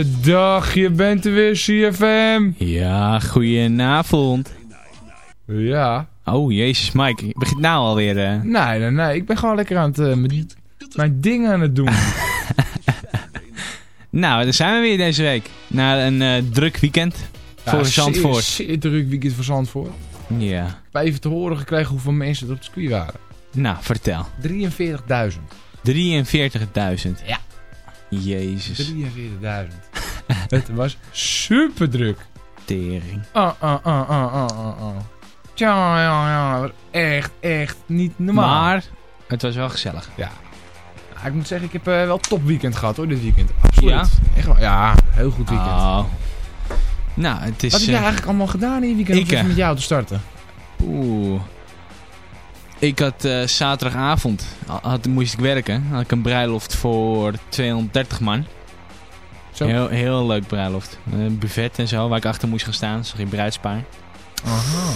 Goeiedag, je bent er weer, CFM. Ja, goedenavond. Ja. Oh, jezus, Mike. Je begint nou alweer... eh Nee, nee, nee. Ik ben gewoon lekker aan het... eh, mijn, mijn dingen aan het doen. Nou, daar zijn we weer deze week. Na een eh, druk weekend voor Ja, Zandvoort. Zeer, zeer druk weekend voor Zandvoort. Ja. Ik heb even te horen gekregen hoeveel mensen er op het circuit waren. Nou, vertel. 43.000. 43.000. Ja. Jezus. 43.000. het was super druk. Tering. Ah, ah, ah, ah, ah, ah, ah. Tja, ja, ja. Echt, echt niet normaal. Maar, het was wel gezellig. Ja. Ik moet zeggen, ik heb eh, wel top weekend gehad hoor, dit weekend. Absoluut. Ja? Echt wel, ja, heel goed weekend. Oh. Nou, het is... Wat heb jij eh, eigenlijk allemaal gedaan in je weekend om ik, even eh, met jou te starten? Oeh. Ik had eh, zaterdagavond, ha- had, moest ik werken. Had ik een bruiloft voor 230 man. Zo. Heel, heel leuk bruiloft. Een buffet en zo, waar ik achter moest gaan staan. Zag je bruidspaar. Aha.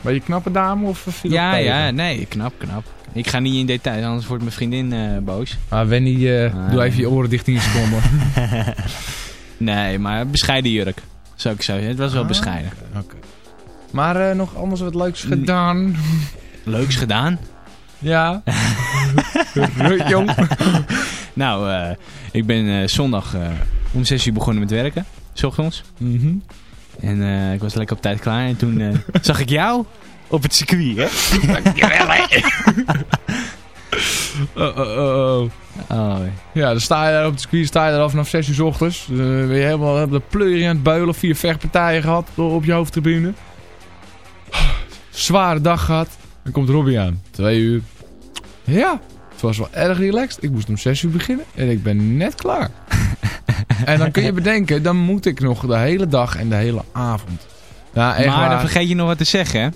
Ben je knappe dame of viel Ja, ja, nee, knap, knap. Ik ga niet in detail, anders wordt mijn vriendin eh, boos. Maar Wendy, eh, Ah. doe even je oren dicht in seconden. Nee, maar bescheiden jurk. Zou ik zeggen. Het was wel Ah. bescheiden. Oké. Maar eh, nog anders wat leuks gedaan. Leuks gedaan. Ja. Jong. Nou, eh, ik ben eh, zondag eh, om 6 uur begonnen met werken. S ochtends. Mhm. En ik was lekker op tijd klaar. En toen zag ik jou op het circuit, hè? Oh, oh, oh, oh. Oh, Ja, dan sta je daar op de circuit, sta je daar al vanaf 6 uur 's ochtends. Dan ben je helemaal de pleuring aan het beulen. Vier vechtpartijen gehad op je hoofdtribune. Zware dag gehad. Dan komt Robbie aan. Twee uur. Ja, het was wel erg relaxed. Ik moest om 6 uur beginnen en ik ben net klaar. en dan kun je bedenken, dan moet ik nog de hele dag en de hele avond. Ja, echt maar waar. dan vergeet je nog wat te zeggen, hè?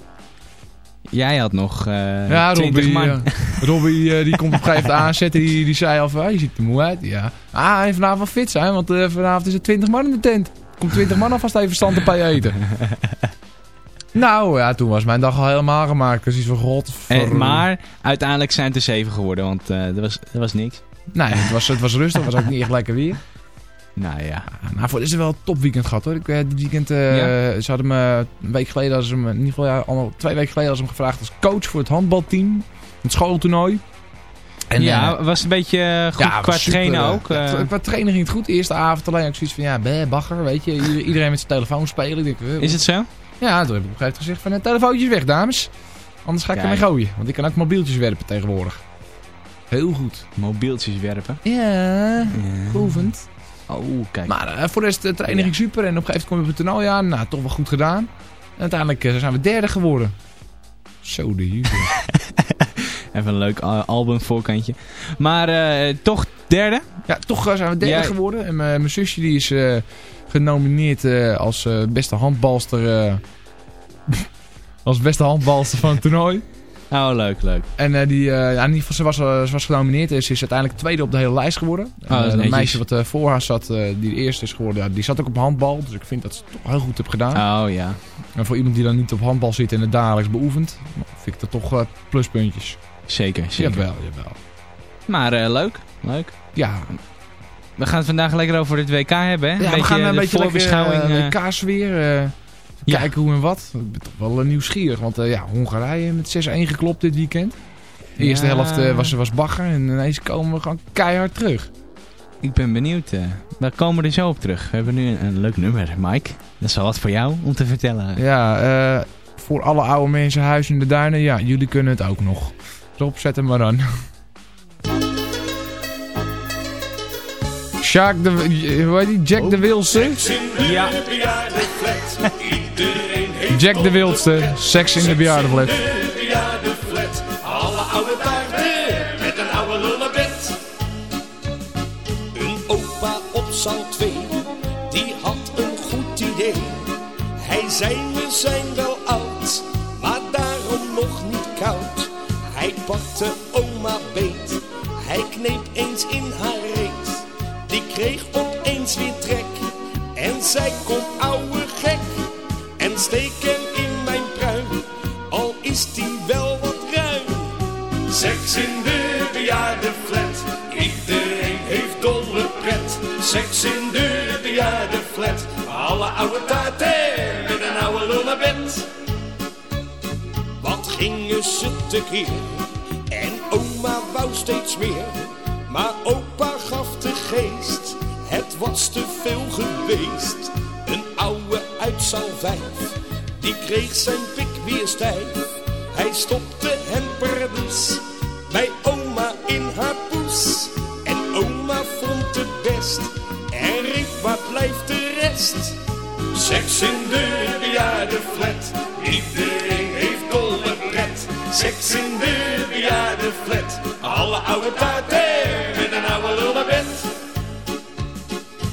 Jij had nog eh Ja, 20 Robbie, man. eh, Robbie eh, die komt op een gegeven moment aanzetten. Die, die zei al van, "Ah, je ziet er moe uit. Ja. Ah, hij vanavond fit zijn, want vanavond is er 20 man in de tent. Komt 20 man alvast even stand op eten. nou, ja, toen was mijn dag al helemaal gemaakt. Dus iets van god. Eh, maar uiteindelijk zijn het er 7 geworden, want eh er, was, er was niks. Nee, het was, het was rustig. Het was ook niet echt lekker weer. Nou ja. Maar voor is er wel een topweekend gehad hoor. Ik, eh, dit weekend, Ja. ze hadden me een week geleden, hadden ze me, in ieder geval ja, al twee weken geleden, hadden ze me gevraagd als coach voor het handbalteam. Het schooltoernooi. En, ja, was een beetje goed Ja, qua super, trainen ook. ja, qua trainen ging het goed. Eerste avond alleen ook zoiets van, ja, bagger, weet je. Ieder- Iedereen met zijn telefoon spelen. Ik denk, is het zo? Ja, toen heb ik op een gegeven moment gezegd van, eh, telefoontjes weg, dames. Anders ga ik Kijk. ermee gooien. Want ik kan ook mobieltjes werpen tegenwoordig. Heel goed. Mobieltjes werpen. Ja, Ja. proevend. Oh, kijk. Maar eh, voor de rest, de training ging super. En op een gegeven moment kom je op het toernooi aan. Nou, toch wel goed gedaan. En uiteindelijk eh, zijn we derde geworden. Zo de juwe. Even een leuk eh, album voorkantje. Maar eh, toch derde? Ja, toch eh, zijn we derde geworden. En mijn zusje die is eh, genomineerd eh, als eh, beste handbalster. eh, als beste handbalster van het toernooi. Oh, leuk, leuk. En die, ja, in ieder geval, ze was, ze was genomineerd. En ze is uiteindelijk tweede op de hele lijst geworden. En, eh, een meisje wat voor haar zat, die de eerste is geworden, ja, die zat ook op handbal. Dus ik vind dat ze het toch heel goed heeft gedaan. Oh ja, En voor iemand die dan niet op handbal zit en het dagelijks beoefent, vind ik dat toch pluspuntjes. zeker, zeker. Jawel, jawel. Maar leuk, leuk. Ja, We gaan het vandaag lekker over het WK hebben, hè? ja we gaan een de beetje voorbeschouwing. uh, eh, kaas weer. eh, Ja. Kijken hoe en wat. Ik ben toch wel eh, nieuwsgierig. Want eh, ja, Hongarije met 6-1 geklopt dit weekend. De eerste helft eh, was, was bagger en ineens komen we gewoon keihard terug. Ik ben benieuwd. eh we komen er zo op terug. We hebben nu een, een leuk nummer, Mike. Dat is wel wat voor jou om te vertellen. Ja, eh, voor alle oude mensen huis in de duinen, ja, jullie kunnen het ook nog. Rob, zet hem maar aan. Sjaak de, hoe heet die? Jack de Wildste? Ja. Jack de Wildste, seks in de bejaardenflat. Alle oude paarden met een oude lullebed. Een opa op zaal 2, die had een goed idee. Hij zei we zijn wel oud, maar daarom nog niet koud. Hij pakte oma beet, hij kneep eens in haar kreeg opeens weer trek en zei kom ouwe gek. En steek hem in mijn pruim, al is die wel wat ruim. Seks in de bejaardenflat, iedereen heeft dolle pret. Seks in de bejaardenflat, alle oude taarten met een oude lullebed. Wat gingen ze tekeer en oma wou steeds meer. Maar opa gaf de geest, het was te veel geweest. Een ouwe uit zaal die kreeg zijn pik weer stijf. Hij stopte hem paradies bij oma in haar poes. En oma vond het best en riep waar blijft de rest? Seks in de bejaardenflat, alle oude taarten met een oude lullebed.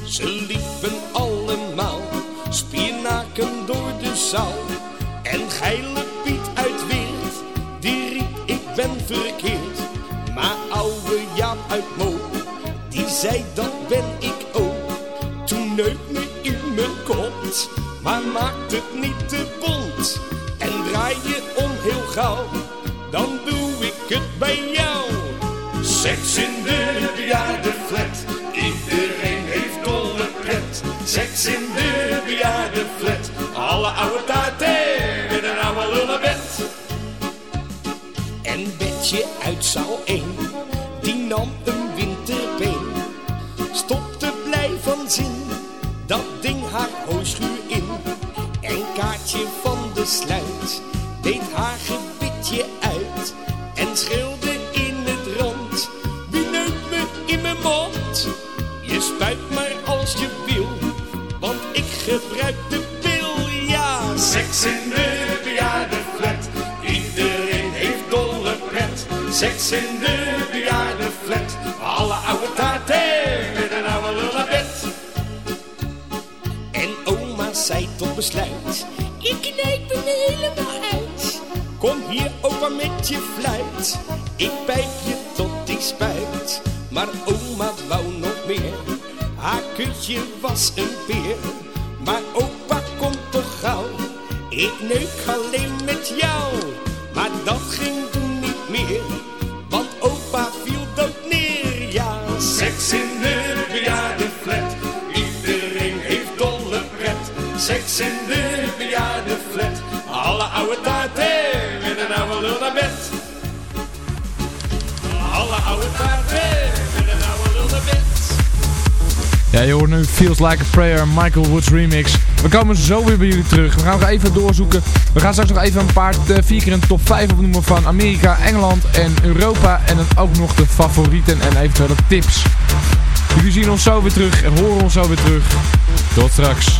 Ze liepen allemaal spiernaken door de zaal. Seks in de bejaardenflat, iedereen heeft dolle pret. Seks in de bejaardenflat, alle oude taarten in een oude. En Betje uit zaal kutje was een peer. Maar opa komt toch gauw, ik neuk alleen met jou. Maar dat ging toen niet meer, Ja, je hoort nu Feels Like a Prayer, Michael Woods remix. We komen zo weer bij jullie terug. We gaan nog even doorzoeken. We gaan straks nog even een paar, eh, vier keer top 5 opnoemen van Amerika, Engeland en Europa. En dan ook nog de favorieten en eventuele tips. Jullie zien ons zo weer terug en horen ons zo weer terug. Tot straks.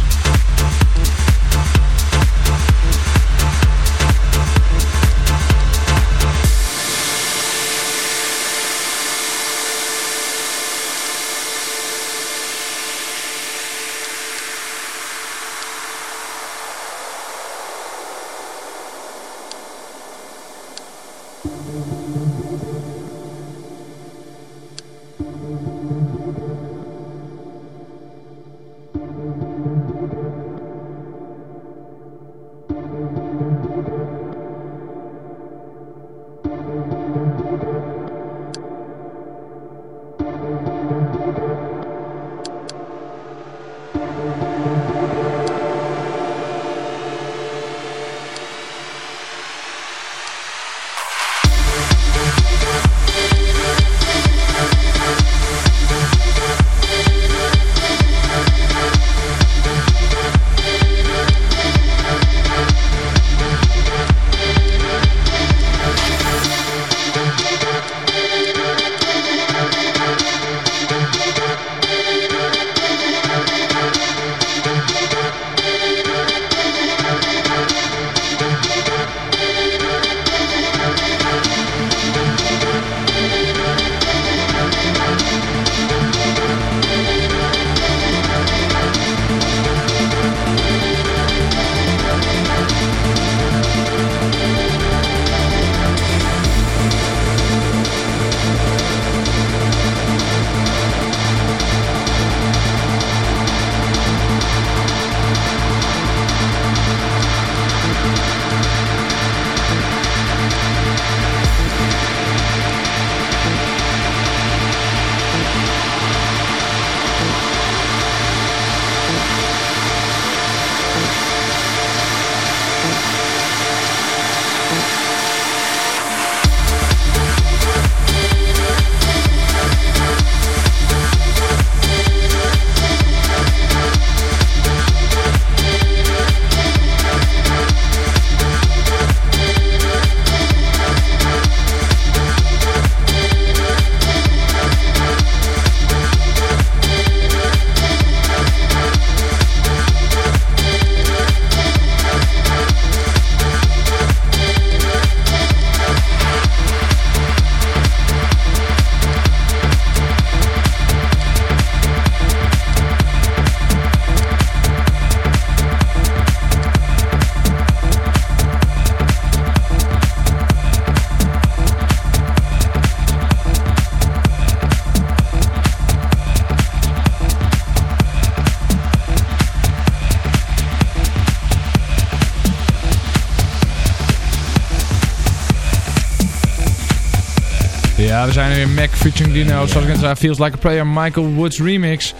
Ja, we zijn er weer. Mac featuring Dino. Zoals ik net zei, Feels Like a Prayer. Michael Woods remix.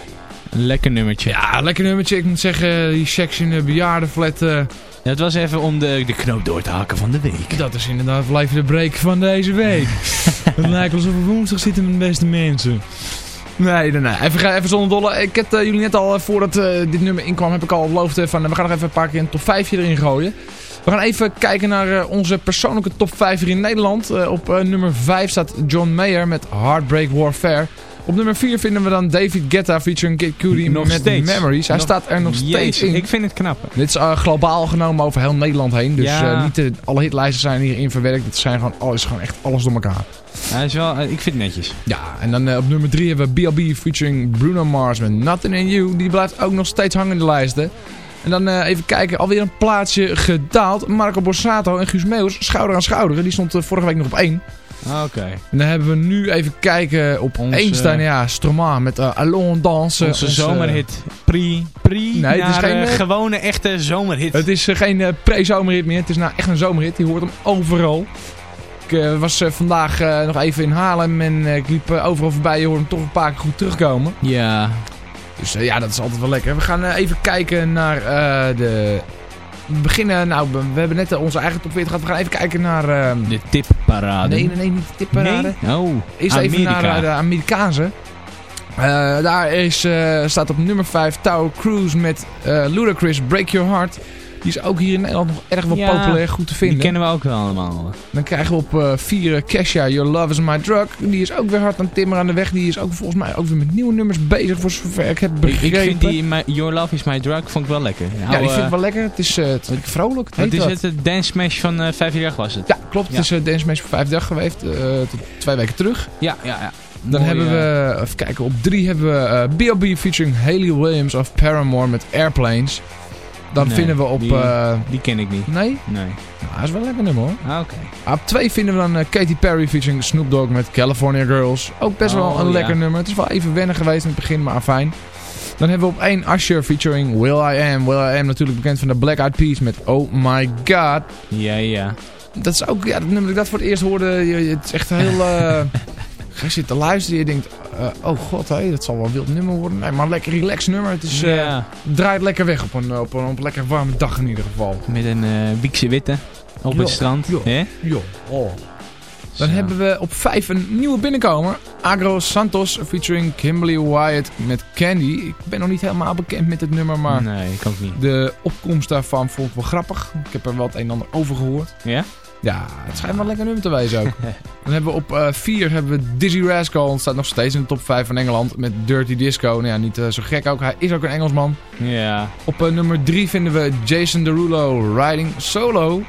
Lekker nummertje. Ja, lekker nummertje. Ik moet zeggen, die section uh, bejaardenflat... Ja, het was even om de, de knoop door te hakken van de week. dat is inderdaad even de break van deze week. het lijkt alsof we woensdag zitten met de beste mensen. Nee, nee, nee. Even, even zonder dolle. Ik heb eh, jullie net al, eh, voordat eh, dit nummer inkwam, heb ik al beloofd van... we gaan nog even een paar keer een top 5 erin gooien. We gaan even kijken naar eh, onze persoonlijke top 5 hier in Nederland. Eh, op eh, nummer 5 staat John Mayer met Heartbreak Warfare. Op nummer 4 vinden we dan David Guetta featuring Kid Cudi Nog met steeds. Memories. Hij Nog- staat er nog steeds in. ik vind het knap. Dit is globaal genomen over heel Nederland heen. Dus Ja. niet de, alle hitlijsten zijn hierin verwerkt. Het zijn gewoon, alles, gewoon echt alles door elkaar. Hij is wel, ik vind het netjes. Ja, en dan op nummer 3 hebben we B.O.B. featuring Bruno Mars met Nothing in You. Die blijft ook nog steeds hangen in de lijsten. En dan eh, even kijken, alweer een plaatsje gedaald. Marco Borsato en Guus Meeuwis, schouder aan schouder. Die stond eh, vorige week nog op 1. Oké. En dan hebben we nu even kijken op Onze- 1 staan. Ja, Stromae met uh, Allons Dansen. Onze Onze- zomerhit. Pri, pri Nee, het is geen, eh, eh, gewone echte zomerhit. Het is eh, geen eh, pre-zomerhit meer. Het is nou echt een zomerhit. Die hoort hem overal. Ik eh, was eh, vandaag eh, nog even in Haarlem en eh, ik liep eh, overal voorbij. Je hoort hem toch een paar keer goed terugkomen. Ja. Dus eh, ja, dat is altijd wel lekker. We gaan eh, even kijken naar eh, de... We beginnen, nou, we, hebben net onze eigen top 40 gehad. We gaan even kijken naar... eh, De tipparade. nee, nee, nee, niet de tipparade. Nee? Oh, Eerst even naar de Amerikaanse. Daar is, staat op nummer 5 Tower Cruise met eh, Ludacris Break Your Heart. Die is ook hier in Nederland nog erg wel Ja, populair, goed te Die vinden. kennen we ook wel allemaal. Dan krijgen we op 4 Kesha, Your Love Is My Drug. Die is ook weer hard aan het timmeren aan de weg. Die is ook volgens mij ook weer met nieuwe nummers bezig, voor zover ik heb Ik, begrepen. ik vind die my, Your Love Is My Drug vond ik wel lekker. ja, die vind ik wel lekker. Het is, eh, het is vrolijk. Het is het? Dance Smash van eh vijf jaar was het? Ja, klopt. Ja. Het is uh, Dance Smash voor vijf dagen geweest. eh, tot twee weken terug. Ja, ja, ja. Dan Mooi, hebben eh, we, even kijken, op drie hebben we eh, B.O.B. featuring Haley Williams of Paramore met Airplanes. Dan Nee, vinden we op... die- eh, Die ken ik niet. nee? Nee. Nou, dat is wel een lekker nummer hoor. Ah, oké. Op twee vinden we dan eh, Katy Perry featuring Snoop Dogg met California Girls. Ook best wel Oh, een ja. lekker nummer. Het is wel even wennen geweest in het begin, maar fijn. Dan hebben we op één Usher featuring Will I Am. Will I Am natuurlijk bekend van de Black Eyed Peas met Oh My God. Ja, ja. Dat is ook, ja, dat nummer dat ik dat voor het eerst hoorde, het is echt heel... je zit te luisteren je denkt, eh, oh god, hé, dat zal wel een wild nummer worden. Nee, maar een lekker relaxed nummer. Het is, eh, ja. draait lekker weg op een, op, een, op een lekker warme dag in ieder geval. Met een Wiekse witte op het strand. ja. Hè? Jo. Oh. Dan Zo. hebben we op 5 een nieuwe binnenkomer. Agro Santos featuring Kimberly Wyatt met Candy. Ik ben nog niet helemaal bekend met het nummer, maar Nee, ik ook niet. de opkomst daarvan vond ik wel grappig. Ik heb er wel het een en ander over gehoord. Ja? Ja, het schijnt wel een lekker nummer te wezen ook. Dan hebben we op 4 hebben we Dizzy Rascal. Staat nog steeds in de top 5 van Engeland met Dirty Disco. Nou ja, niet eh, zo gek ook. Hij is ook een Engelsman. Ja. Op eh, nummer 3 vinden we Jason Derulo Riding Solo.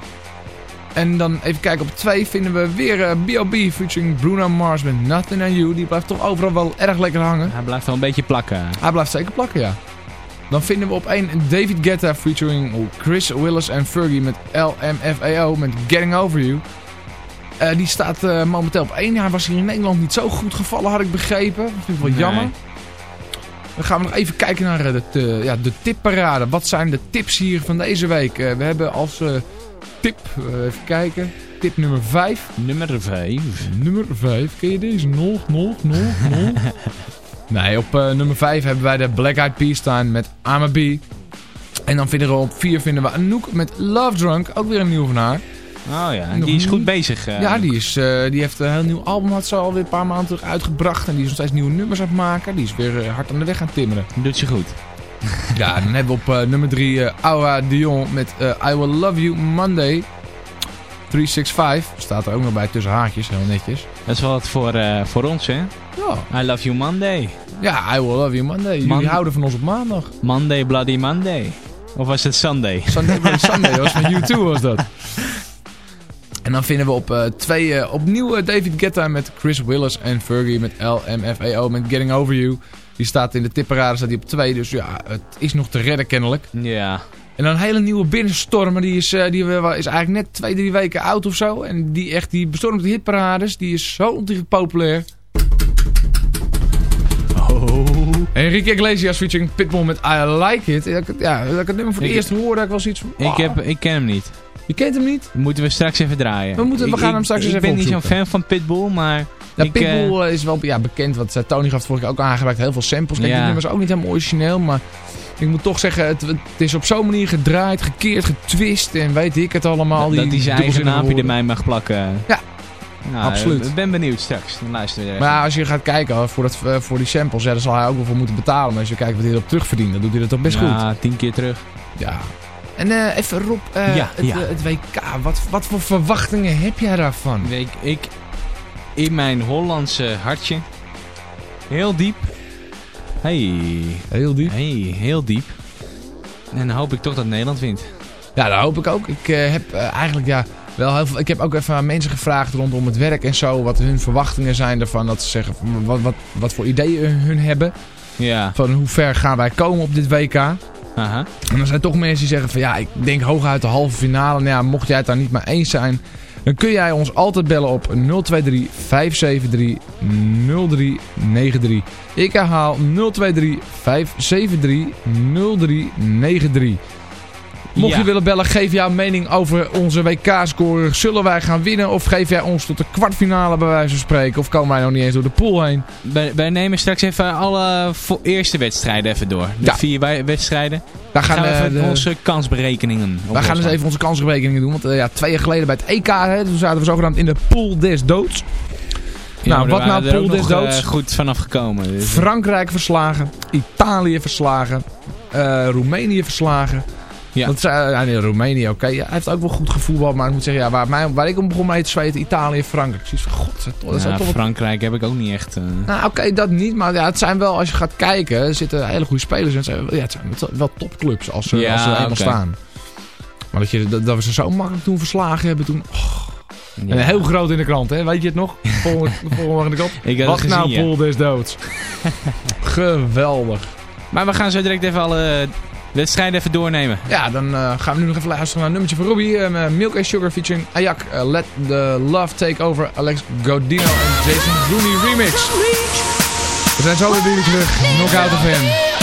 En dan even kijken, op 2 vinden we weer eh, B.O.B. featuring Bruno Mars met Nothing on You. Die blijft toch overal wel erg lekker hangen. Hij blijft wel een beetje plakken. Hij blijft zeker plakken, ja. Dan vinden we op 1 David Guetta featuring Chris Willis en Fergie met LMFAO met Getting Over You. Eh, die staat eh, momenteel op 1. Hij was hier in Nederland niet zo goed gevallen, had ik begrepen. Dat vind ik wel Nee. jammer. Dan gaan we nog even kijken naar eh, de, de, ja, de tipparade. Wat zijn de tips hier van deze week? We hebben als tip, even kijken, tip nummer 5. Nummer 5. Nummer 5. Ken je deze? Nog, nog, nog, nog. Nee, op eh, nummer 5 hebben wij de Black Eyed Peas staan met I'm a Bee. En dan vinden we op 4 vinden we Anouk met Love Drunk. Ook weer een nieuw van haar. Oh ja, en die is goed bezig. eh. ja, die, is, eh, die heeft een heel nieuw album had ze alweer een paar maanden terug uitgebracht. En die is nog steeds nieuwe nummers aan het maken. Die is weer hard aan de weg aan het timmeren. Doet ze goed. Ja, dan hebben we op nummer 3 Aura Dion met I Will Love You Monday. 365 staat er ook nog bij tussen haakjes, heel netjes. Dat is wel wat voor, eh, voor ons, hè? Ja, I love you Monday. ja I Will Love You Monday. Jullie houden van ons op maandag. Monday Bloody Monday. Of was het Sunday? Sunday Bloody Sunday, was van U2 was dat. En dan vinden we op eh, twee eh, opnieuw David Guetta met Chris Willis en Fergie met LMFAO met Getting Over You. Die staat in de tipparade, staat die op twee, dus ja, het is nog te redden kennelijk. Ja. En dan een hele nieuwe binnenstorm, maar die is, eh, die is eigenlijk net twee, drie weken oud of zo. En die echt, die bestormt de hitparades, die is zo ontiegelijk populair. Oh. Enrique Iglesias featuring Pitbull met I Like It. Ja, dat ik- ik het nummer voor het Ik- eerst hoorde, dat ik wel zoiets van... Ik, wow. heb, ik ken hem niet. Je kent hem niet? Moeten we straks even draaien. We moeten- we Ik- gaan hem ik- straks eens Ik even ben niet zo'n fan van Pitbull, maar Ja, Ik, Pitbull eh, is wel ja, bekend, want eh, Tony gaf vorige keer ook aangereikt. Heel veel samples. Kijk, Ja. die nummer is ook niet helemaal origineel, maar ik moet toch zeggen, het, het is op zo'n manier gedraaid, gekeerd, getwist en weet ik het allemaal. dat hij zijn eigen naampje ermee mag plakken. Ja, Nou, absoluut. Ik ben benieuwd straks. Dan luisteren we er Maar als je gaat kijken voor, dat, eh, voor die samples, ja, daar zal hij ook wel voor moeten betalen. Maar als je kijkt wat hij erop terugverdient, dan doet hij dat toch best goed. Ja, tien keer terug. Ja. En eh, even Rob, eh, Ja, het, ja. het WK, wat, wat voor verwachtingen heb jij daarvan? Weet ik, in mijn Hollandse hartje, heel diep. Hey, Heel diep. hey, heel diep. En dan hoop ik toch dat Nederland wint. Ja, dat hoop ik ook. Ik eh, heb eh, eigenlijk ja, wel heel veel. Ik heb ook even aan mensen gevraagd rondom het werk en zo. Wat hun verwachtingen zijn ervan. Dat ze zeggen wat, wat, wat voor ideeën hun hebben. Ja. Van hoe ver gaan wij komen op dit WK. Aha. En er zijn toch mensen die zeggen van ja, ik denk hooguit de halve finale. Nou ja, mocht jij het daar niet mee eens zijn. Dan kun jij ons altijd bellen op 023 573 0393. Ik herhaal 023 573 0393. Mocht Ja. je willen bellen, geef jouw mening over onze WK-score. Zullen wij gaan winnen of geef jij ons tot de kwartfinale bij wijze van spreken? Of komen wij nog niet eens door de pool heen? Wij, wij nemen straks even alle eerste wedstrijden even door. De Ja. vier wedstrijden. Daar Gaan, gaan, we eh, even de- onze kansberekeningen Wij gaan oplossen. dus even onze kansberekeningen doen. Want eh, ja, twee jaar geleden bij het EK, hè, toen zaten we zogenaamd in de pool des doods. Ja, nou, wat nou pool des doods? eh, goed vanaf gekomen. Dus, eh, Frankrijk verslagen, Italië verslagen, eh, Roemenië verslagen. Ja. Dat is, ja, nee, Roemenië, oké. Ja, hij heeft ook wel goed gevoetbald, maar ik moet zeggen, ja, waar, mij, waar ik om begon mee te zweten, Italië, Frankrijk. Van, god, dat is ja, wat Frankrijk heb ik ook niet echt... eh, Nou, oké, dat niet. Maar ja, het zijn wel, als je gaat kijken, zitten hele goede spelers in. Het zijn, ja, het zijn wel- topclubs als ze, Ja, als ze er eenmaal staan. Maar dat, je, dat, dat we ze zo makkelijk toen verslagen hebben toen. oh, ja. En heel groot in de krant, hè? Weet je het nog? Volgende, volgende in de krant. Ik Wat nou, gezien, ja. pool des doods. Geweldig. Maar we gaan zo direct even alle wedstrijden even doornemen. Ja, dan eh, gaan we nu nog even luisteren naar een nummertje van Robbie. eh, Milk and Sugar featuring Ayak. eh, Let the Love Take Over. Alex Godino en Jason Rooney remix. We zijn zo weer jullie terug. Knockout FM.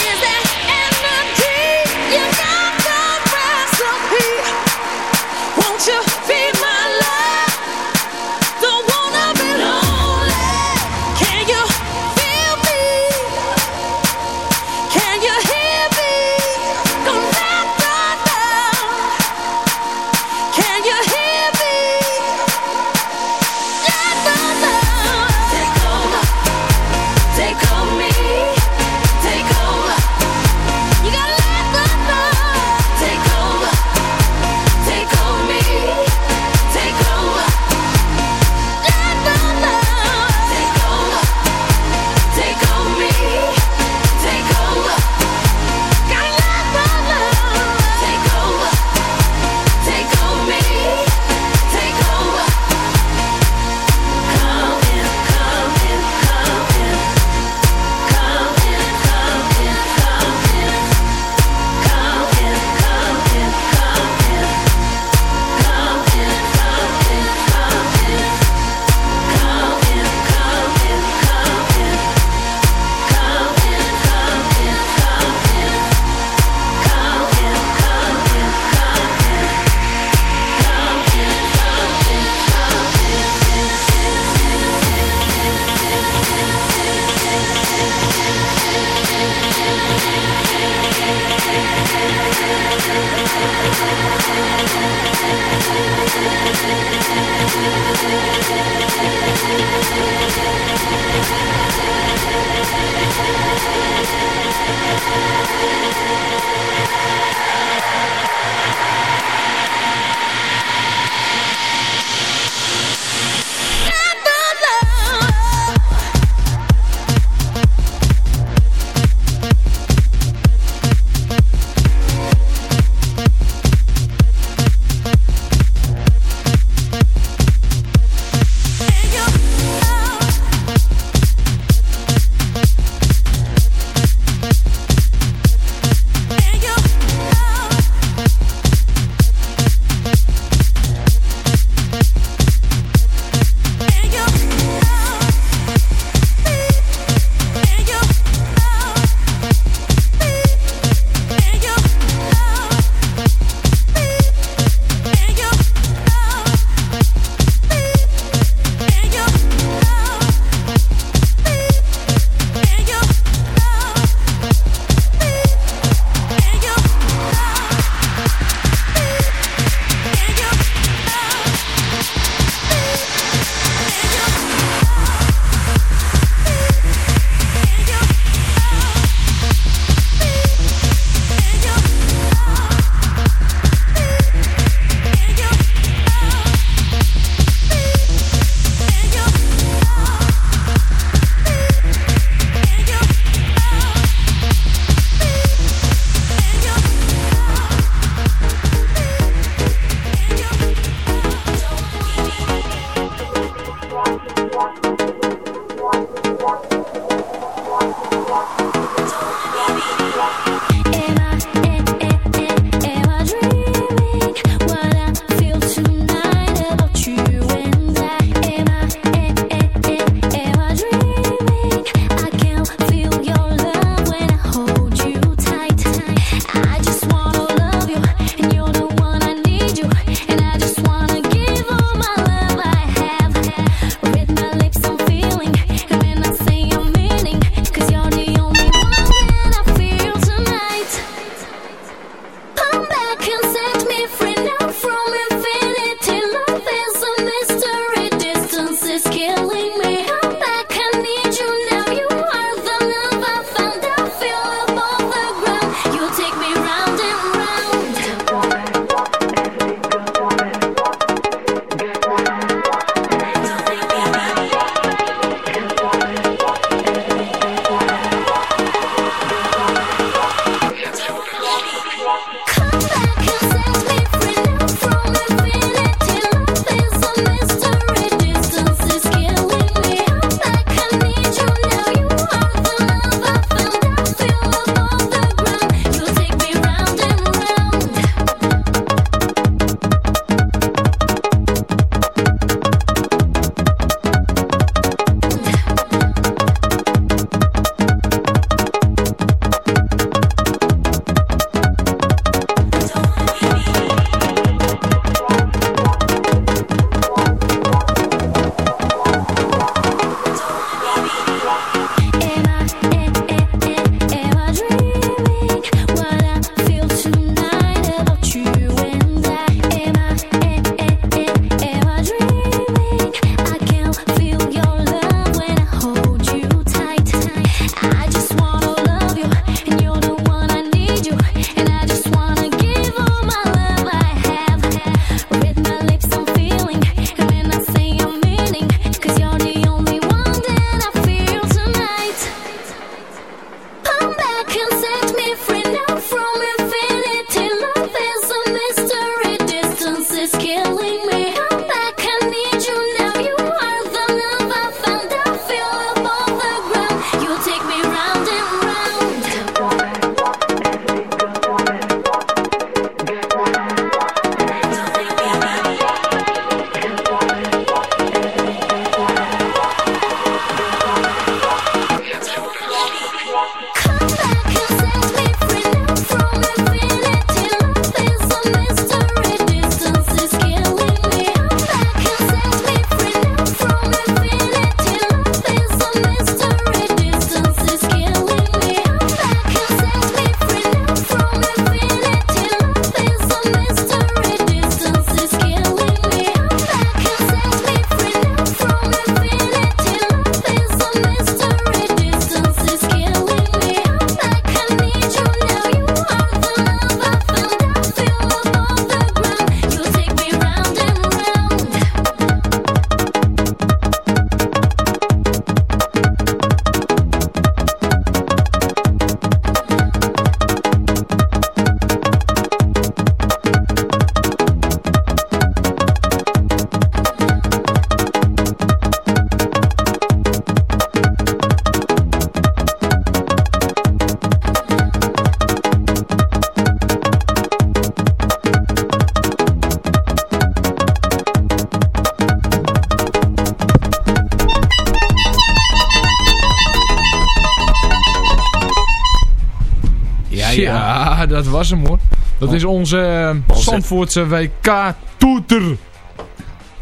Ja, ja, dat was hem hoor. Dat is onze eh, Zandvoortse WK-toeter.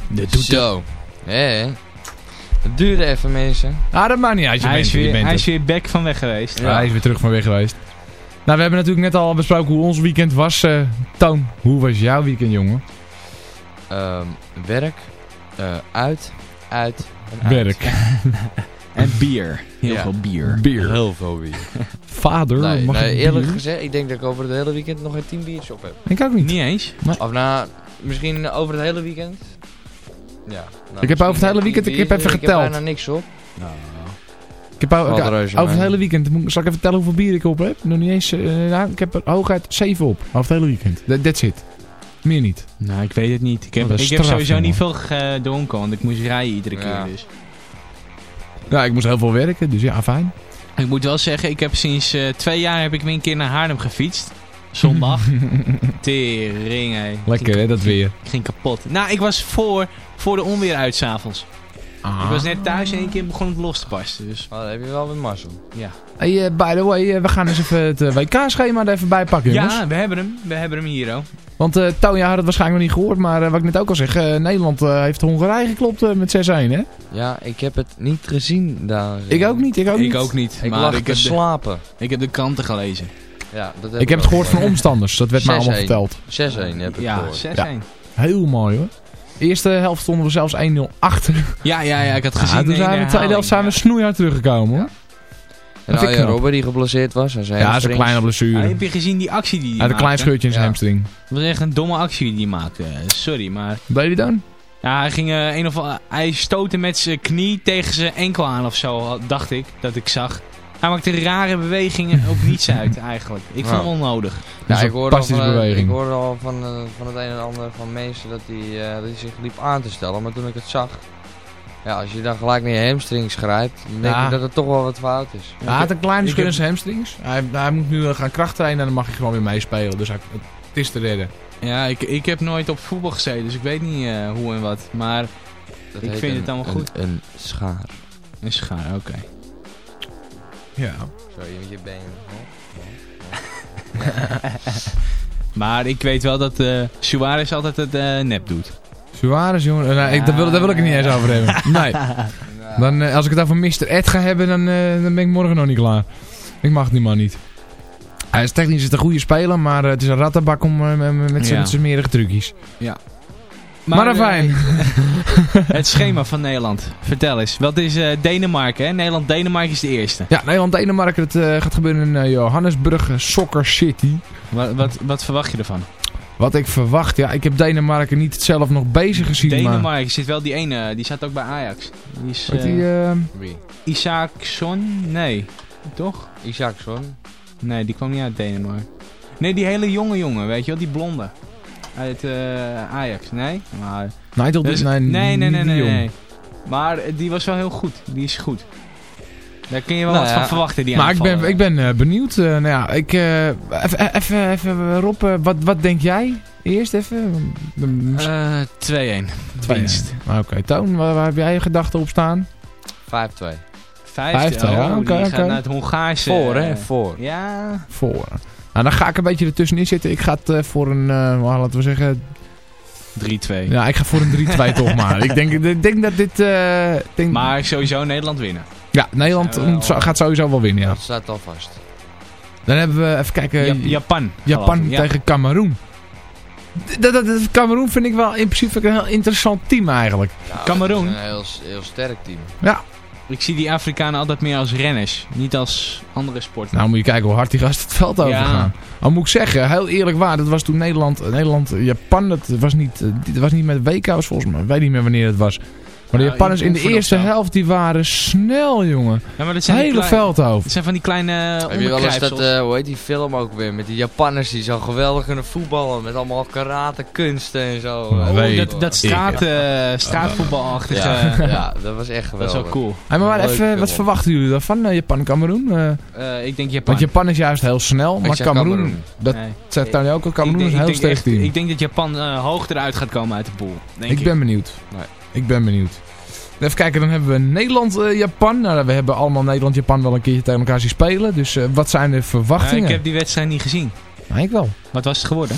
De Zo. Hé. Het duurde even, mensen. Ah, dat maakt niet uit. Je Hij bent is er, je weer, bent hij is weer back van weg geweest. Ja, hij is weer terug van weg geweest. Nou, we hebben natuurlijk net al besproken hoe ons weekend was. eh Toon, hoe was jouw weekend, jongen? Ehm, werk. eh, uit. Uit. en uit. Werk. En bier. Heel Ja. veel bier. Bier. Heel veel bier. Vader, Nee, mag nee, ik eerlijk bier? gezegd, ik denk dat ik over het hele weekend nog geen 10 biertjes op heb. Ik ook niet. Niet eens. Of nou, misschien over het hele weekend. Ja. nou, Ik heb over het hele weekend- ik heb even Ik geteld. heb bijna niks op. Ik heb over, Valt ik- reuze over het hele weekend. Moet- Zal ik even vertellen hoeveel bier ik op heb? Nog niet eens. eh, nou, ik heb er hooguit 7 op. Over het hele weekend. That- That's it. Meer niet. Nou, ik weet het niet. Ik heb, Oh, ik heb sowieso niet veel gedronken, want ik moest rijden iedere keer. Dus. Ja, ik moest heel veel werken, dus ja, fijn. Ik moet wel zeggen, ik heb sinds eh, twee jaar heb ik weer een keer naar Haarlem gefietst. Zondag. Tering, hé. Lekker hè, dat weer. Ik ging kapot. Nou, ik was voor, voor de onweer uit s'avonds. Ah. Ik was net thuis en één keer begon het los te barsten. Dus Oh, dan heb je wel weer mazzel. ja. Hey, eh, by the way, eh, we gaan eens even het WK-schema er even bij pakken, jongens. Ja, we hebben hem. We hebben hem hier, oh. Want eh Tonya had het waarschijnlijk nog niet gehoord, maar eh, wat ik net ook al zeg, eh, Nederland eh, heeft Hongarije geklopt met 6-1, hè? Ja, ik heb het niet gezien daar. Ik ook niet, ik ook niet. Ik ook niet. Ik maar lag ik te de, slapen. ik heb de kranten gelezen. Ja, dat Ik heb het gehoord van omstanders, dat werd me allemaal 6-1. verteld. 6-1 heb ik Ja, 6-1. gehoord. Ja. Heel mooi hoor. De eerste helft stonden we zelfs 1-0 achter. ja, ja, ik had gezien. Ja, toen zijn we de tweede helft zijn we ja. snoeihard teruggekomen hoor. En Arjen. Robben die geblesseerd was. En zijn Ja, dat is een kleine Ja, blessure. heb je gezien die actie die hij Hij had een klein scheurtje in zijn Ja. hamstring. Dat was echt een domme actie die hij maakte. Eh, Sorry, maar... Deed hij dan? Ja, hij ging eh, een of andere- Hij stootte met zijn knie tegen zijn enkel aan of zo, dacht ik. Dat ik zag. Hij maakte rare bewegingen op niets uit, eigenlijk. Ik vond het onnodig. Ja, is ik een hoorde, al van, eh, beweging. ik hoorde al van, eh, van het een en ander van mensen dat hij, eh, dat hij zich liep aan te stellen. Maar toen ik het zag, ja, als je dan gelijk naar je hamstrings grijpt, dan denk Ja. ik dat het toch wel wat fout is. hij had een kleine scheur in zijn hamstrings. Hij, hij moet nu eh, gaan krachttrainen en dan mag hij gewoon weer meespelen. Dus hij, het is te redden. Ja, ik, ik heb nooit op voetbal gezeten, dus ik weet niet eh, hoe en wat. Maar Dat Ik vind een- het allemaal goed. Een schaar. een schaar, oké. Ja. Zo, je met je been. Maar ik weet wel dat eh Suarez altijd het eh, nep doet. Suarez, jongen. Nou, ik, daar, wil, daar wil ik het niet eens over hebben. Nee. Dan, eh, als ik het over Mr. Ed ga hebben, dan, eh, dan ben ik morgen nog niet klaar. Ik mag die man niet. Hij is technisch het een goede speler, maar het is een rattenbak om, met- zijn Ja. smerige trucjes. Maar, eh, fijn. het schema van Nederland. Vertel eens. Wat is Denemarken? Hè? Nederland-Denemarken is de eerste. Ja, Nederland-Denemarken. Het eh, gaat gebeuren in Johannesburg Soccer City. Wat, wat, wat verwacht je ervan? Wat ik verwacht, ja, ik heb Denemarken niet zelf nog bezig gezien. Maar, Denemarken zit wel die ene, die zat ook bij Ajax. Die is eh, die, eh, Wie? Isaacson? Nee. Toch? Isaacson. Nee, die kwam niet uit Denemarken. Nee, die hele jonge jongen, weet je wel, die blonde. Uit eh, Ajax, nee? Maar, Nigel, Dus- nee, nee, nee, nee, nee. Maar eh, die was wel heel goed. Die is goed. Daar kun je wel Nou wat ja, van verwachten, die Maar ik ben, ik ben eh, benieuwd. eh, nou ja, ik, eh, even, even, even Rob, wat, wat denk jij? Eerst even. De- Eh, 2-1. Winst. Ah, Oké, Toon, waar, waar heb jij je gedachten op staan? 5-2. Vijfde. Vijfde, ja, oké, die oké. gaat naar het Hongaarse. Voor, hè? Voor. Ja. Voor. Nou, dan ga ik een beetje ertussenin zitten. Ik ga het eh, voor een, eh, nou, laten we zeggen... 3-2. Ja, ik ga voor een 3-2 toch maar. Ik denk, ik denk dat dit... eh, ik denk, Maar sowieso Nederland winnen. Ja, Nederland wel, zo- gaat sowieso wel winnen, ja. Dat staat al vast. Dan hebben we, even kijken... Ja- Japan. Japan geloof ik. Ja. tegen Cameroen. Dat, dat, dat- Cameroen vind ik wel in principe een heel interessant team eigenlijk. Nou, Cameroen. Een heel, heel sterk team. Ja, Ik zie die Afrikanen altijd meer als renners. Niet als andere sporten. nou moet je kijken hoe hard die gasten het veld over Ja. gaan. Al moet ik zeggen, heel eerlijk waar, dat was toen Nederland, Nederland Japan, dat was niet, eh, dat was niet met WK was volgens mij, ik weet niet meer wanneer het was. Maar de Ja, Japanners in de eerste zo. helft, die waren snel jongen. ja, maar dat zijn Hele veldhoofd. Het zijn van die kleine Heb je wel eens dat, eh, hoe heet die film ook weer, met die Japanners die zo geweldig kunnen voetballen, met allemaal karate kunsten en zo. Eh, dat, dat straat, eh, straatvoetbalachtige... ja, ja, dat was echt Dat geweldig. is wel cool. Hey, maar, even, wat verwachten jullie dan van eh, Japan-Cameroen? Eh, Eh, ik denk Japan. want Japan is juist heel snel, Ik maar Cameroen, Cameroen. dat Nee. zegt Tony ook al, Cameroen is een heel sterk team. Ik denk dat Japan eh, hoog eruit gaat komen uit de pool. Denk Ik ik ben benieuwd. Nee. Ik ben benieuwd. Even kijken, dan hebben we Nederland-Japan. nou, we hebben allemaal Nederland-Japan wel een keertje tegen elkaar zien spelen. Dus eh, wat zijn de verwachtingen? ik heb die wedstrijd niet gezien. Nou, ik wel. Wat was het geworden?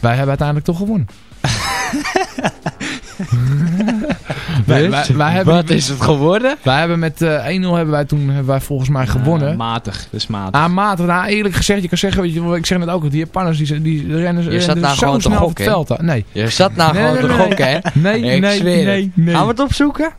Wij hebben uiteindelijk toch gewonnen. wij, wij, wij hebben, Wat is het geworden? wij hebben met eh 1-0 hebben wij toen hebben wij volgens mij gewonnen. Eh, matig, is matig. Ah, matig. Nou, eerlijk gezegd, je kan zeggen, weet je, ik zeg net ook, die Japanners die, die rennen, rennen zat nou zo gewoon snel gokken, het veld. Nee. Je zat nou Nee, gewoon nee, te nee. gokken, hè? Nee, nee, nee, nee. Gaan we het opzoeken?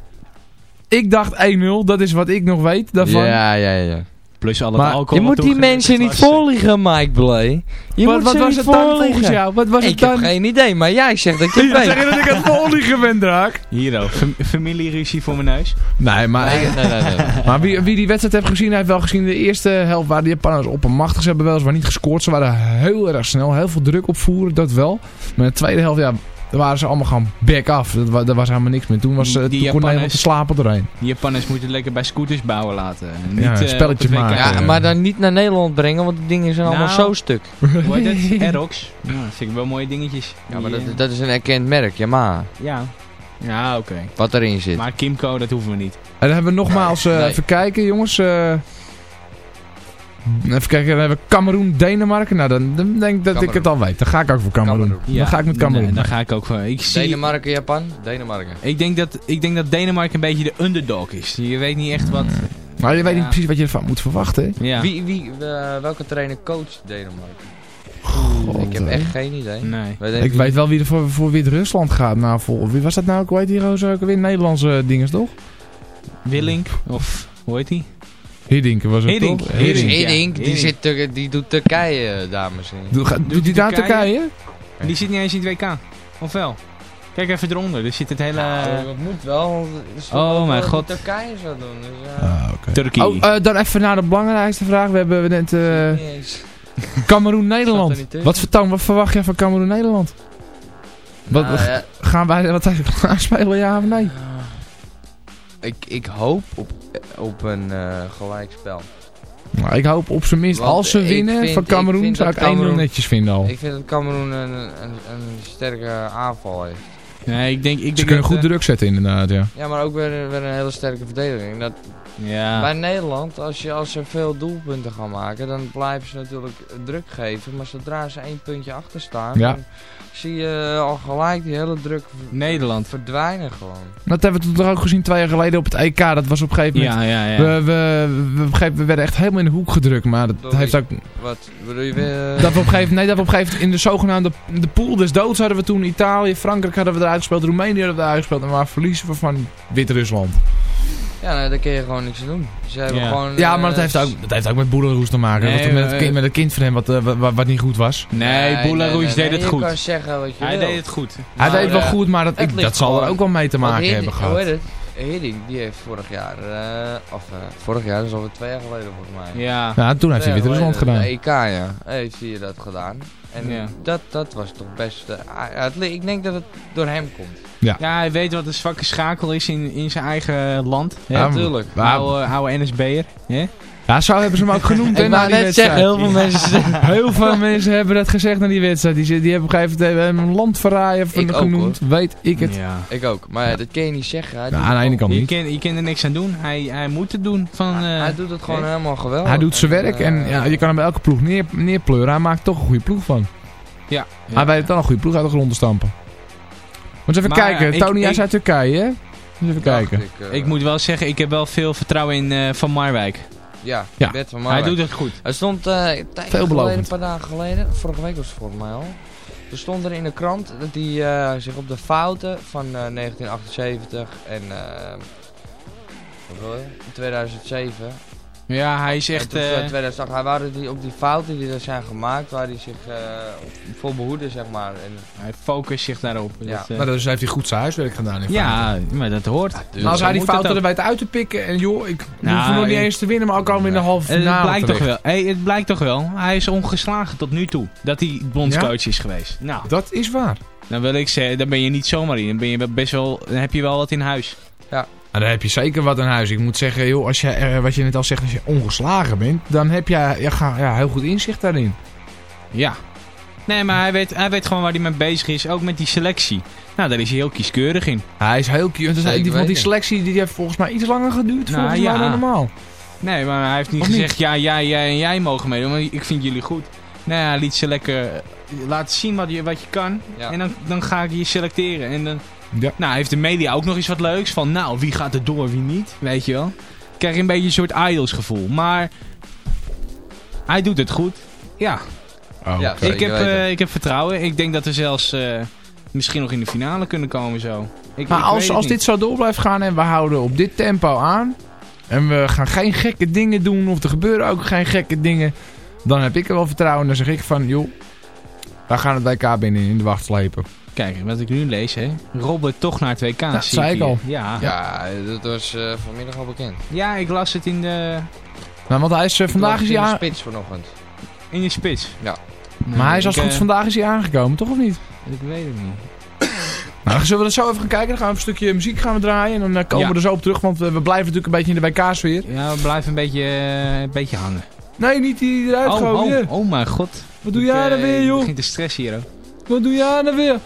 Ik dacht 1-0, dat is wat ik nog weet daarvan. Ja, ja, ja. Plus al het Maar alcohol. Je moet die mensen niet voorliegen, Mike Blay. Je wat moet wat ze was niet het dan volgens voorliegen. jou? Wat was het Ik heb dan? geen idee, maar jij zegt dat je het Zeg weet. je dat ik aan het volliegen ben, Draak? Hier ook. Fam- familieruzie voor mijn neus. Nee, maar, Nee, nee, nee. nee. maar wie, wie die wedstrijd heeft gezien, heeft wel gezien de eerste helft waar de Japanners oppermachtig. Ze hebben weliswaar niet gescoord. Ze waren heel erg snel, heel veel druk opvoeren, dat wel. Maar in de tweede helft, ja, Daar waren ze allemaal gewoon back af. Dat, wa- daar was helemaal niks meer. Toen, was, eh, Die toen kon Nederland te slapen doorheen. Die Japanners moeten lekker bij scooters bouwen laten. Niet, Ja, eh, spelletjes het WK. maken. Ja, maar dan niet naar Nederland brengen, want die dingen zijn allemaal Nou. zo stuk. Hoe heet het? Aerox. Ja, dat vind ik wel mooie dingetjes. Ja, maar dat, eh, dat is een erkend merk, Yamaha. Ja. Ja, oké. Wat erin zit. Maar Kimco, dat hoeven we niet. En dan hebben we nogmaals, eh, Nee. even kijken jongens. eh, even kijken, dan hebben we Cameroen, Denemarken. Nou, dan, dan denk ik dat ik het al weet. Dan ga ik ook voor Cameroen. Dan ga ik met Cameroen. Nee, dan ga ik ook voor. Ik, zie, Denemarken, Japan? Denemarken. ik, denk dat, ik denk dat Denemarken een beetje de underdog is. Je weet niet echt wat... Maar je weet niet precies wat je ervan moet verwachten. Ja. Wie, wie, eh, welke trainer coacht Denemarken? God, ik heb echt geen idee. Nee. Weet Ik wie- weet wel wie er voor, voor Wit-Rusland gaat. Nou, voor, wie was dat nou? Hoe heet die roze ook weer? Nederlandse dinges toch? Willink, of hoe heet die? Hiddink was het Hiddink. toch? Hiddink, Hiddink, ja. Hiddink, die, Hiddink. zit Tur- die doet Turkije, dames en heren. Doe, ga- doet die daar Turkije? Turkije? Die zit niet eens in het WK. Of wel? Kijk even eronder. Er zit het hele... Nou, dat moet wel. Oh, mijn wel god. dat Turkije zou doen. Dus, Ah, oké. Turkije. Oh, eh, dan even naar de belangrijkste vraag. We hebben net eh niet eens. Cameroen-Nederland. Er. Wat, wat verwacht jij van Cameroen-Nederland? Wat, Nou, ja, Gaan wij wat eigenlijk spelen, ja of nee? Ik, ik hoop op, op een eh gelijkspel. Nou, ik hoop op zijn minst, Want als ze winnen vind- van Cameroen, zou ik dat 1-0 Cameroen- netjes vinden al. Ik vind dat Cameroen een, een, een sterke aanval heeft. Nee, ik denk... Ik Ze denk kunnen dat, goed eh, druk zetten inderdaad, ja. Ja, maar ook weer, weer een hele sterke verdediging. Dat, Ja. Bij Nederland, als, je, als ze veel doelpunten gaan maken, dan blijven ze natuurlijk druk geven. Maar zodra ze één puntje achter staan, Ja. dan zie je al gelijk die hele druk Nederland. verdwijnen gewoon. Dat hebben we toch ook gezien twee jaar geleden op het EK. Dat was op een gegeven moment... Ja, ja, ja. We, we, we, op een gegeven- we werden echt helemaal in de hoek gedrukt. Maar dat heeft ook... Wat bedoel je weer? Dat we op een gegeven, nee, dat we op een gegeven moment in de zogenaamde de pool des doods hadden we toen Italië, Frankrijk hadden we eruit gespeeld, Roemenië hadden we eruit gespeeld. En waar verliezen we van Wit-Rusland. Ja, nee, daar kun je gewoon niks aan doen. Ze hebben Ja. gewoon... Ja, eh, maar dat heeft ook, dat heeft ook met Boeleroes te maken. Nee, dat met, het kind, met het kind van hem wat, eh, wat, wat niet goed was. Nee, nee, Boularoes nee, nee, deed nee, het goed. Je kan zeggen wat je Hij wil. deed het goed. Hij deed wel eh, goed, maar dat, ik, dat zal er ook wel mee te maken hebben gehad. Hiddink, die heeft vorig jaar, eh, of vorig jaar, dat is alweer twee jaar geleden volgens mij. Ja. Ja, toen heeft hij Wit-Rusland gedaan. De EK, ja. Heeft hij dat gedaan. En Ja. dat, dat was toch best... eh, ah, ik denk dat het door hem komt. ja, hij weet wat een zwakke schakel is in, in zijn eigen land. Natuurlijk. maar- oude, oude NSB'er. Ja, zo hebben ze hem ook genoemd hè, Ik na wou die net wedstrijd. zeggen, heel veel mensen... Heel veel mensen hebben dat gezegd na die wedstrijd. Die, die hebben op een gegeven moment een landverraaier ook, genoemd. Weet ik het. Ja. ik ook. Maar ja, dat kun je niet zeggen. Hij, Nou, aan de ene kant Je niet. kan, je kan er niks aan doen. Hij, hij moet het doen. Van, gewoon- eh, hij doet het gewoon hè? helemaal geweldig. Hij doet zijn En, werk eh, en ja, je kan hem bij elke ploeg neer, neerpleuren. Hij maakt toch een goede ploeg van. ja. Hij weet dan een goede ploeg uit de grond te stampen. Moet eens even Maar, kijken. Tony, is uit Turkije, hè? Eens even kijken. Ik, eh, Ik moet wel zeggen, ik heb wel veel vertrouwen in eh, Van Marwijk. Ja, Ja. Bert van Hij doet het goed. Hij stond Veelbelovend. geleden, een paar dagen geleden, vorige week was het volgens mij al. Er stond er in de krant dat hij eh, zich op de fouten van eh, 1978 en eh, wat wil je? 2007 Ja, hij is en echt... toen, eh, eh, 2008, hij dat hij op die fouten die er zijn gemaakt, waar hij zich eh, voor behoeden zeg maar. En, hij focust zich daarop. Ja. Dat, eh, Maar dus heeft hij goed zijn huiswerk gedaan. in feite. ja, maar dat hoort. Maar als Zo hij die het fouten er weet uit te pikken en joh, ik Nou, hoef nog niet ik- eens te winnen, maar ook al in de halve Het finale blijkt toch wel. Hey, het blijkt toch wel. Hij is ongeslagen tot nu toe. Dat hij bondscoach is geweest. Nou, Dat is waar. dan wil ik zeggen, dan ben je niet zomaar in. Dan ben je wel best wel, dan heb je wel wat in huis. Nou, dan heb je zeker wat in huis. Ik moet zeggen, joh, als je, eh, wat je net al zegt, als je ongeslagen bent, dan heb je ja, ga, ja, heel goed inzicht daarin. Ja. Nee, maar hij weet, hij weet gewoon waar hij mee bezig is. Ook met die selectie. Nou, daar is hij heel kieskeurig in. Hij is heel. Dus Zeker die, want die selectie die heeft volgens mij iets langer geduurd Nou, volgens ja. mij dan normaal. Nee, maar hij heeft niet Of gezegd, niet? ja, jij, jij en jij mogen meedoen. Maar ik vind jullie goed. Nee, hij liet ze lekker laten zien wat je, wat je kan. Ja. En dan, dan ga ik je selecteren. En dan, Ja. nou, heeft de media ook nog eens wat leuks. Van, nou, wie gaat er door, wie niet. Weet je wel. Krijg je een beetje een soort idols gevoel. Maar hij doet het goed. Ja, Oh, Ja, ik heb, eh, ik heb vertrouwen. Ik denk dat we zelfs eh, misschien nog in de finale kunnen komen zo. Ik, Maar ik als, als niet. dit zo door blijft gaan en we houden op dit tempo aan... en we gaan geen gekke dingen doen of er gebeuren ook geen gekke dingen... dan heb ik er wel vertrouwen en dan zeg ik van... joh, wij gaan het WK binnen in de wacht slepen. Kijk, wat ik nu lees, hè. Robert toch naar 2K. Dat zei ik al. Ja. ja, dat was eh, vanmiddag al bekend. Ja, ik las het in de... Nou, want hij is, eh, vandaag is hij in de spits vanochtend. In de spits? Ja. maar hij is als goed eh, vandaag is hij aangekomen, toch of niet? Ik weet het niet. Nou, zullen we er zo even gaan kijken? Dan gaan we een stukje muziek gaan we draaien. En dan komen we er zo op terug, want we blijven natuurlijk een beetje in de WK-sfeer. Ja, we blijven een beetje, een beetje hangen. Nee, niet die eruit oh, gewoon oh, oh mijn god. Wat doe jij nou er weer, joh? Ik begint te stress hier, hoor. Wat doe jij dan weer?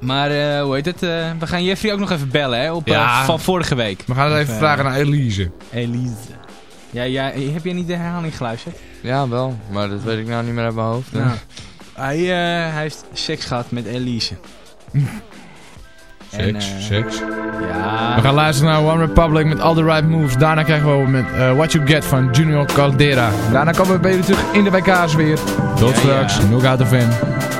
Maar eh, hoe heet het? Eh, we gaan Jeffrey ook nog even bellen hè, op, eh, van vorige week. We gaan het even vragen naar Elise. Elise. Ja, ja, heb jij niet de herhaling geluisterd? Ja, wel. Maar dat weet ik nou niet meer uit mijn hoofd. Nou. Hij, hij, heeft seks gehad met Elise. seks, seks. Ja. We gaan luisteren naar One Republic met All The Right Moves. Daarna krijgen we met What You Get van Junior Caldera. Daarna komen we bij jullie terug in de WK's weer. Tot ja, straks. Ja. Uit de fan.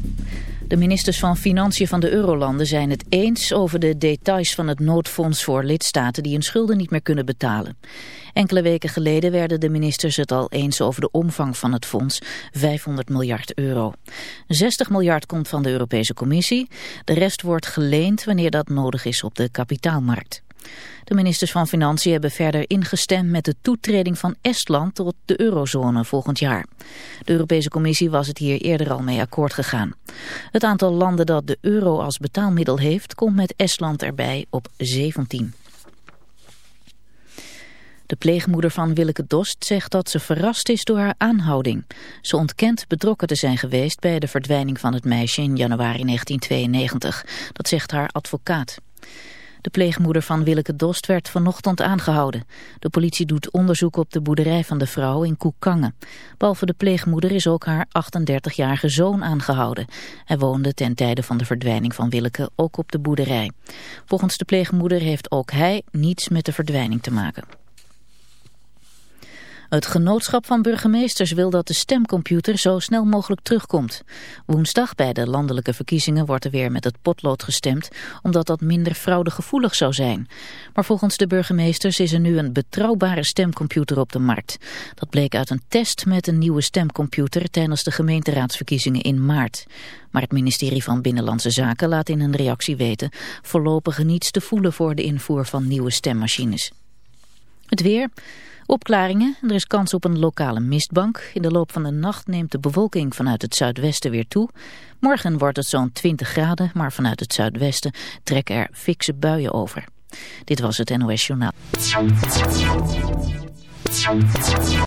De ministers van Financiën van de Eurolanden zijn het eens over de details van het noodfonds voor lidstaten die hun schulden niet meer kunnen betalen. Enkele weken geleden werden de ministers het al eens over de omvang van het fonds, 500 miljard euro. 60 miljard komt van de Europese Commissie, de rest wordt geleend wanneer dat nodig is op de kapitaalmarkt. De ministers van Financiën hebben verder ingestemd met de toetreding van Estland tot de eurozone volgend jaar. De Europese Commissie was het hier eerder al mee akkoord gegaan. Het aantal landen dat de euro als betaalmiddel heeft, komt met Estland erbij op 17. De pleegmoeder van Willeke Dost zegt dat ze verrast is door haar aanhouding. Ze ontkent betrokken te zijn geweest bij de verdwijning van het meisje in januari 1992. Dat zegt haar advocaat. De pleegmoeder van Willeke Dost werd vanochtend aangehouden. De politie doet onderzoek op de boerderij van de vrouw in Koekangen. Behalve de pleegmoeder is ook haar 38-jarige zoon aangehouden. Hij woonde ten tijde van de verdwijning van Willeke ook op de boerderij. Volgens de pleegmoeder heeft ook hij niets met de verdwijning te maken. Het genootschap van burgemeesters wil dat de stemcomputer zo snel mogelijk terugkomt. Woensdag bij de landelijke verkiezingen wordt er weer met het potlood gestemd, omdat dat minder fraudegevoelig zou zijn. Maar volgens de burgemeesters is er nu een betrouwbare stemcomputer op de markt. Dat bleek uit een test met een nieuwe stemcomputer tijdens de gemeenteraadsverkiezingen in maart. Maar het ministerie van Binnenlandse Zaken laat in een reactie weten voorlopig niets te voelen voor de invoer van nieuwe stemmachines. Het weer. Opklaringen. Er is kans op een lokale mistbank. In de loop van de nacht neemt de bewolking vanuit het zuidwesten weer toe. Morgen wordt het zo'n 20 graden, maar vanuit het zuidwesten trekken er fikse buien over. Dit was het NOS Journaal.